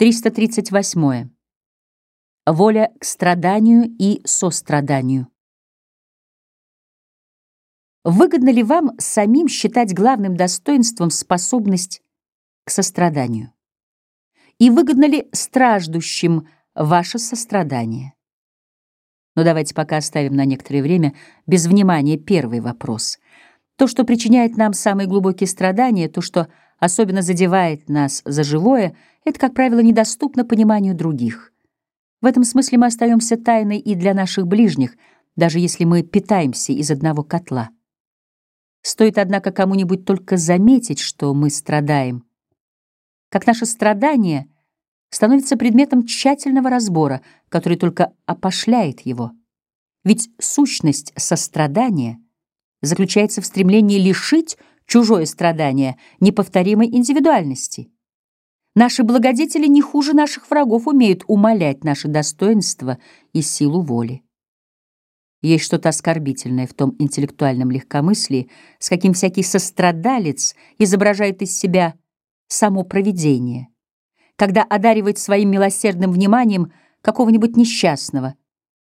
338. Воля к страданию и состраданию. Выгодно ли вам самим считать главным достоинством способность к состраданию? И выгодно ли страждущим ваше сострадание? Но давайте пока оставим на некоторое время без внимания первый вопрос. То, что причиняет нам самые глубокие страдания, то, что особенно задевает нас за живое, это, как правило, недоступно пониманию других. В этом смысле мы остаемся тайной и для наших ближних, даже если мы питаемся из одного котла. Стоит, однако, кому-нибудь только заметить, что мы страдаем, как наше страдание становится предметом тщательного разбора, который только опошляет его. Ведь сущность сострадания заключается в стремлении лишить чужое страдание неповторимой индивидуальности. Наши благодетели не хуже наших врагов умеют умалять наше достоинство и силу воли. Есть что-то оскорбительное в том интеллектуальном легкомыслии, с каким всякий сострадалец изображает из себя само провидение, когда одаривает своим милосердным вниманием какого-нибудь несчастного.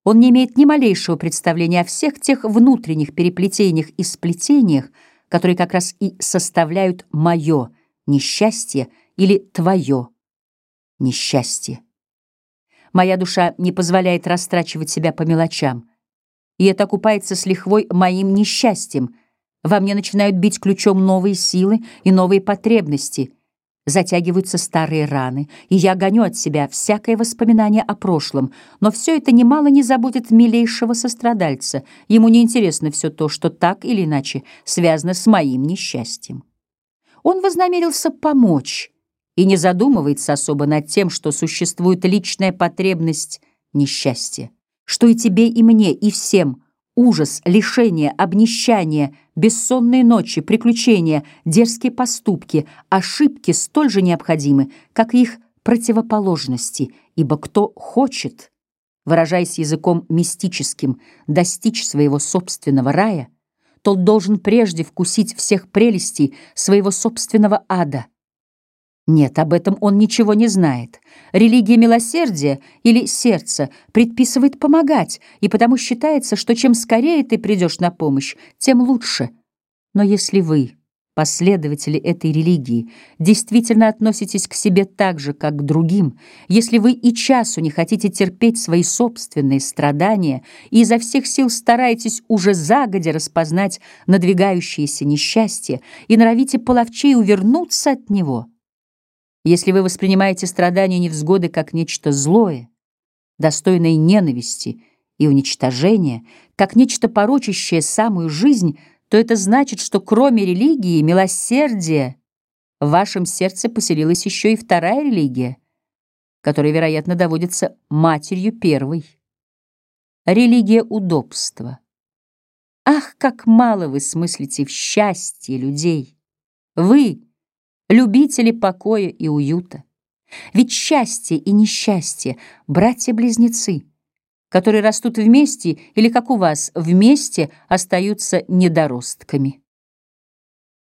Он не имеет ни малейшего представления о всех тех внутренних переплетениях и сплетениях, которые как раз и составляют мое несчастье или твое несчастье. Моя душа не позволяет растрачивать себя по мелочам, и это окупается с лихвой моим несчастьем. Во мне начинают бить ключом новые силы и новые потребности — затягиваются старые раны, и я гоню от себя всякое воспоминание о прошлом, но все это немало не заботит милейшего сострадальца, ему не интересно все то, что так или иначе связано с моим несчастьем. Он вознамерился помочь и не задумывается особо над тем, что существует личная потребность несчастья, что и тебе, и мне, и всем — Ужас, лишение, обнищание, бессонные ночи, приключения, дерзкие поступки, ошибки столь же необходимы, как их противоположности, ибо кто хочет, выражаясь языком мистическим, достичь своего собственного рая, тот должен прежде вкусить всех прелестей своего собственного ада. Нет, об этом он ничего не знает. Религия милосердия или сердца предписывает помогать, и потому считается, что чем скорее ты придешь на помощь, тем лучше. Но если вы, последователи этой религии, действительно относитесь к себе так же, как к другим, если вы и часу не хотите терпеть свои собственные страдания и изо всех сил стараетесь уже загодя распознать надвигающееся несчастье и норовите половчей увернуться от него — если вы воспринимаете страдания невзгоды как нечто злое, достойное ненависти и уничтожения, как нечто порочащее самую жизнь, то это значит, что кроме религии и милосердия в вашем сердце поселилась еще и вторая религия, которая, вероятно, доводится матерью первой. Религия удобства. Ах, как мало вы смыслите в счастье людей! Вы — любители покоя и уюта. Ведь счастье и несчастье — братья-близнецы, которые растут вместе или, как у вас, вместе остаются недоростками.